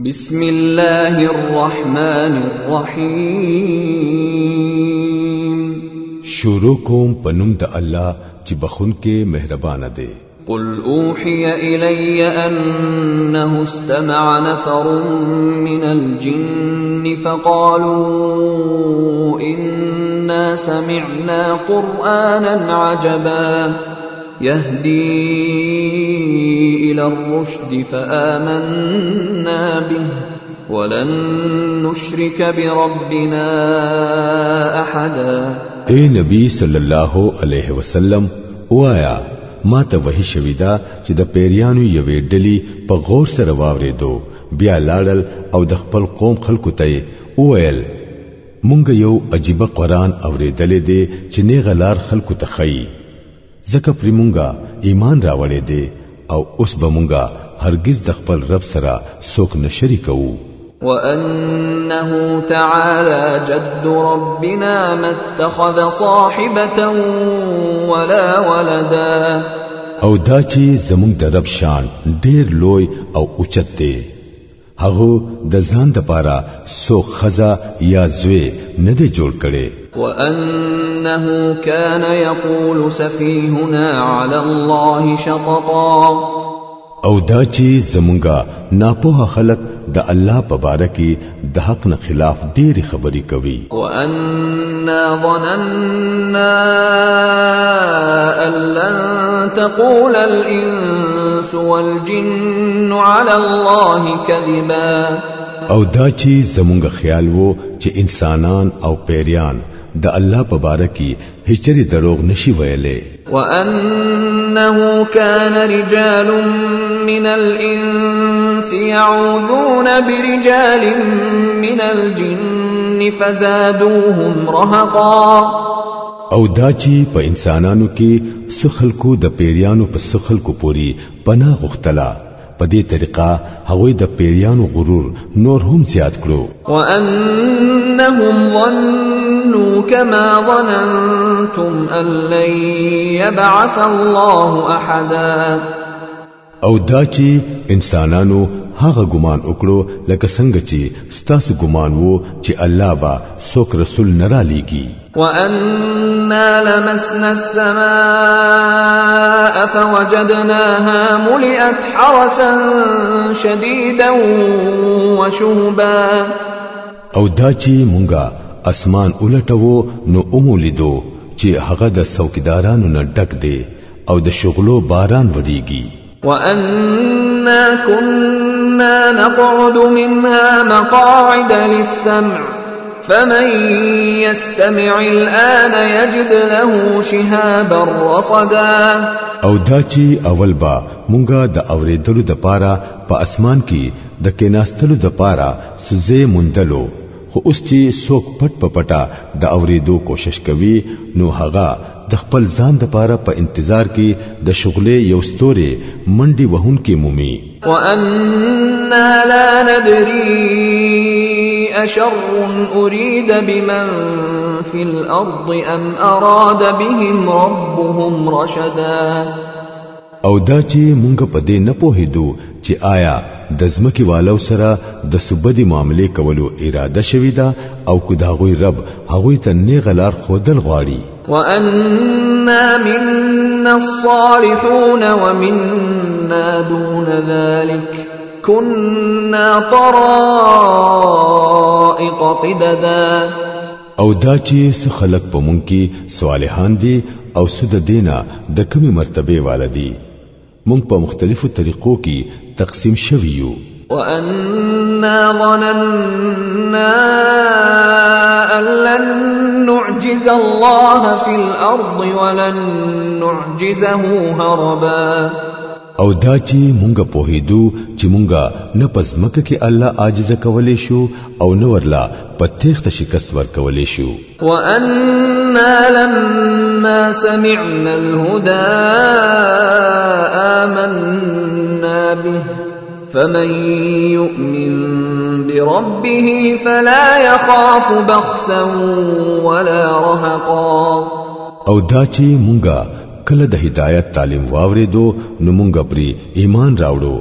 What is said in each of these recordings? بسم الله الرحمن الرحيم شروع کوم پنوم د الله چې بخون کې مهربان دی قل اوحي الي انه استمع نفر من الجن فقالوا انا سمعنا قرانا عجبا يهدي الى الرشد فامنا به ولن نشرك بربنا احدا اے نبی صلی الله علیه وسلم وایا ما ته وحی شوی دا چې د پیریانو یوې ډلې په غور سره واورېدو بیا لاړل او د خپل قوم خلکو ته وویل مونږ یو عجیب قران اورېدلې دی چې نه غلار خلکو ته خي ځکه پر مونږه ایمان راوړې دي او اوس به مونږه هرگز د خپل رب سره څوک نشری کوو وانه تعالى جد ربنا ما اتخذ صاحبه ولا ولدا او دا چې زمونږ د رب شان ډیر لوی او اوچت دی هغه د ځان لپاره سو خزا یا زوی نه دی جوړ کړي وانه كان يقول سفيهنا على الله شططا او دا چې زمونږه ناپوه خلق د الله په باره کې د حق نه خلاف ډېری خبرې کوي وَأَنَّا ظَنَنَّا أَن لَّن تقول الانس والجن على الله كذبا او دا چې زمونږ خیال وو چې انسانان او پیریان د الله په باره کې هیڅ دروغ نشي ویلې وانه کان رجال من الانس يعوذون برجال من الجن فزادوهم رهقا او دا چې په انسانانو کې سخلکو د پیریانو په سخلکو پوری پناه غختلا په دې طریقه هغه د پیریانو غرور نور هم زیات کړو وانهم ظنوا كما ظننتم ان لن يبعث الله احدا او دا چې انسانانو هغه ګمان وکړو لکه څنګه چې ستاسو ګمان وو چې الله با سوک رسول نرا لېږي وَأَنَّا لَمَسْنَا السَّمَاءَ فَوَجَدْنَاهَا مُلِئَتْ حَرَسًا شَدِيدًا وَشُهُبًا او دا چې مونږه اسمان ولټو نو اومولیدو چې هغه د څوکیدارانو نه ډک دی او د شغلو باران وریږي وَأَنَّا كُنَّا كنا نقعد منها مقاعد للسمع فمن يستمع الآن يجد له شهابا رصدا او دا چې اول با مونږه د اوریدلو د پاره په پا اسمان کې د کېناستلو د پاره سزه مندلو خو اوس چې څوک پټ په پټا د اوریدو کوشش کوي نو هغه د خپل ځان د پاره په پا انتظار کې د شغلې یو ستوري منډي وهون کې مومي وَأَنَّا لَا نَدْرِي أَشَرٌ أُرِيدَ بِمَنْ فِي الْأَرْضِ أَمْ أَرَادَ بِهِمْ رَبُّهُمْ رَشَدًا او دا چې مونږ په دې نه پوهېدو چې آیا د ځمکې والو سره د سبدي معاملې کولو اراده شوې ده او کو دا غوي رب هغه ته نه غلار خودل غواړي وانا منا الصالحون ومنا دون ذلك كنا طرائق قددا او دا چې خلق په مونږ کې صالحان دي او سود دینا د کمی مرتبه والدي مونږ په مختلفو طریقو کې تقسیم شویو وَأَنَّا ظَنَنَّا نعجز الله في الارض ولن نعجزه هربا او دا چې مونږه پوهېدو چې مونږه نه پزمکه کې الله عاجز کولې شو او نه ورلا پتهخت شکست ور کولې شو واننا لما سمعنا الهدى آمنا به فمن يؤمن بربه فلا يخاف بخسا ولا رهقا او دا چې مونږه کله د هدایت تعلیم واورېدو نو مونږه پری ایمان راوړو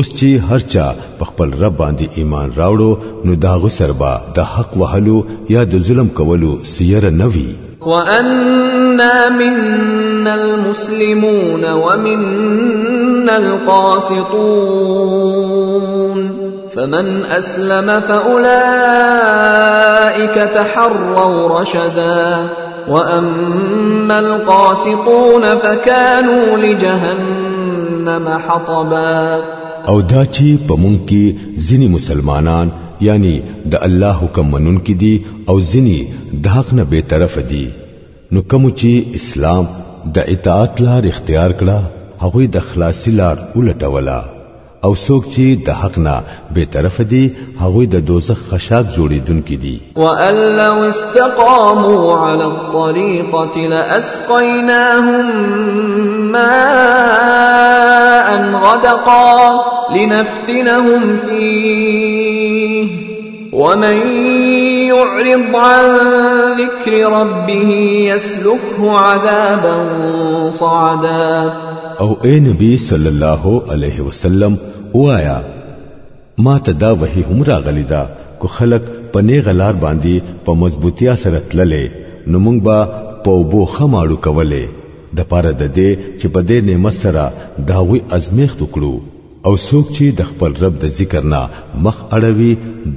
اوس چې هرچا په خپل رب باندې ایمان راوړو نو دا غسربا د حق وهلو یا د ظلم کولو سیر نه وی وَأَنَّا مِنَّا الْمُسْلِمُونَ وَمِنَّا الْقَاسِطُونَ فمن اسلم فاولئك تحروا رشدا واما القاسطون فكانوا لجهنم حطبا او دا چې په مونږ کې ځینې مسلمانان یعنی د الله حکم منون کې دي او ځینې د حق نه به طرف دي نو کوم چې اسلام د اطاعت لار اختیار کړه هغه د خلاصي لار ولټوله او څوک چی د حق نه به طرف دی هغه د دوزخ خشاک جوړیدونکي دي وان لو استقاموا على الطريقه لاسقيناهم ان غدقا لنفتنهم فيه ومن يعرض عن ذكر ربه يسلكه عذابا صعدا او اے نبی صلی الله علیه وسلم وایا ما ته دا وحی هم راغلی دا کو خلق په نه غلار باندې په مضبوطیا سره تللې نو موږ با په وبو خماړو کولې د پاره د دې چې په دې نعمت سره داوی ازمیخت وکړو او څوک چې د خپل رب د ذکر نه مخ اړوي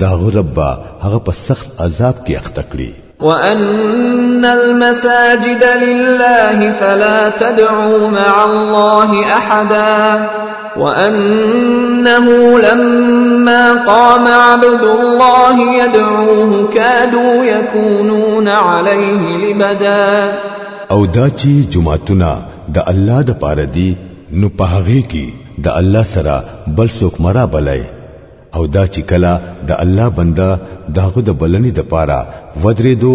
دا رب هغه په سخت عذاب کې اخته کړي وان المساجد لله فلا تدعوا مع الله احدا وانه لما قام عبد الله يدعوه كادوا يكونون عليه لبدا او دا چې جمعتونه د الله د پاره دي نو په هغه کې د الله سره بل څوک مرا بلای او دا چې کله د الله بنده داغه د بلنې د پاره ودرېدو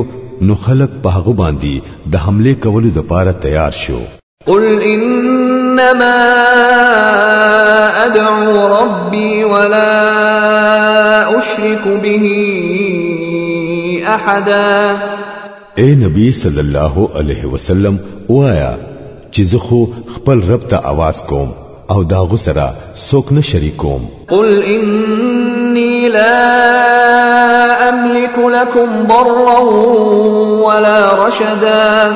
نو خلق په هغه باندې د حمله کولو د پاره تیار شو قل انما ادعو ربي ولا اشرك به احدا اے نبی صلی الله علیه وسلم وایا چې زه خو خپل رب ته आवाज کوم او داغو سره څوک نه شریکوم قل انی لا املك لكم ضرا ولا رشدا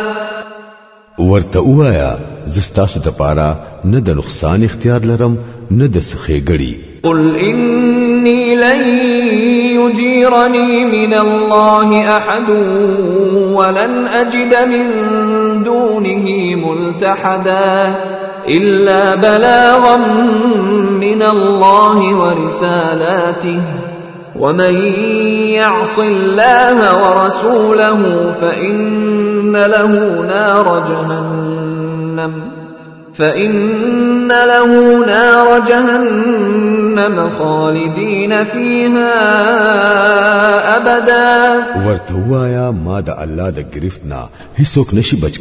ورته وایا زستاسو د پاره نه د نقصان اختیار لرم نه د سخېګړي قل انی لن يجيرني من الله احد ولن اجد من دونه ملتحدا إلا بلاغا من الله ورسالاته ومن يعص الله ورسوله فإن له نار جهنم فإن له نار جهنم خالدين فيها أبدا ورتوايا وایا ما الله دا گرفتنا هسوك نشي بچ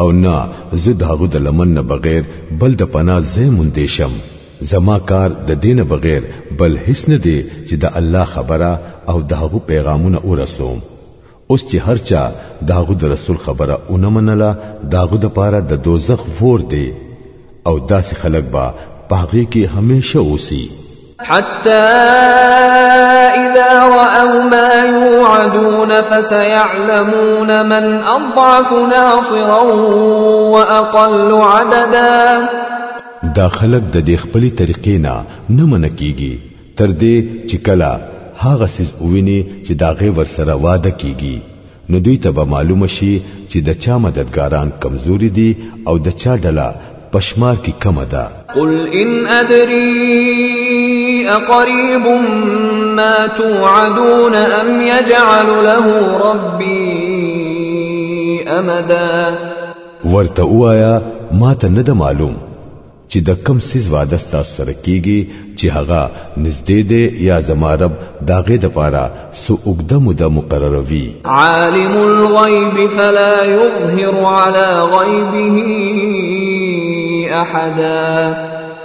او نه زه د هغه د لمن نه بغیر بل د پناه زه مونږ شم زما کار د دین بغیر بل هیڅ نه دی چې د الله خبره او د هغه پیغامونه ورسوم اوس چې هرچا داغو د رسول خبره اون منله داغو د پاره د دوزخ ور دی او داسې خلک با پاغي کې هميشه اوسي حتى إذا رأوا ما يوعدون فسيعلمون من أضعف ناصرا وأقل عددا دا خلق د دې خپلې طریقې نه نه من کیږي تر دې چې کله هغه سیز وویني چې دا غي ورسره واده کیږي نو دوی ته به معلوم شي چې د چا مددګاران کمزوري دي او د چا ډله پشمار کی کم ده قل ان ادري أقريب ما توعدون أم يجعل له ربي أمدا ورته وایا ما ته نه معلوم چې د کم سیز وعده ستاسو سره کیږي چې هغه نږدې دی یا زمارب داغه د پاره سو اوګده مود مقرروي عالم الغیب فلا یظهر علی غیبه احدا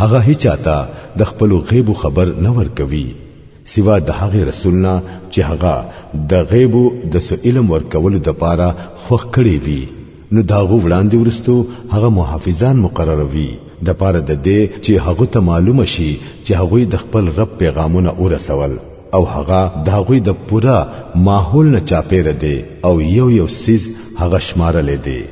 هغه هیچاته د خپل غیب خبر نه ورکوي سوا د هغه رسولنا چې هغه د غیب د علم ورکول د پاره خوخ کړي وي نو داغه وړاندې ورستو هغه محافظان مقرروي د پاره د دې چې هغه ته معلومه شي چې هغه د خپل رب پیغامونه ورسول او هغه داغوی د پورا ماحول نه چاپېره دی او یو یو سیز هغه شمارلې دی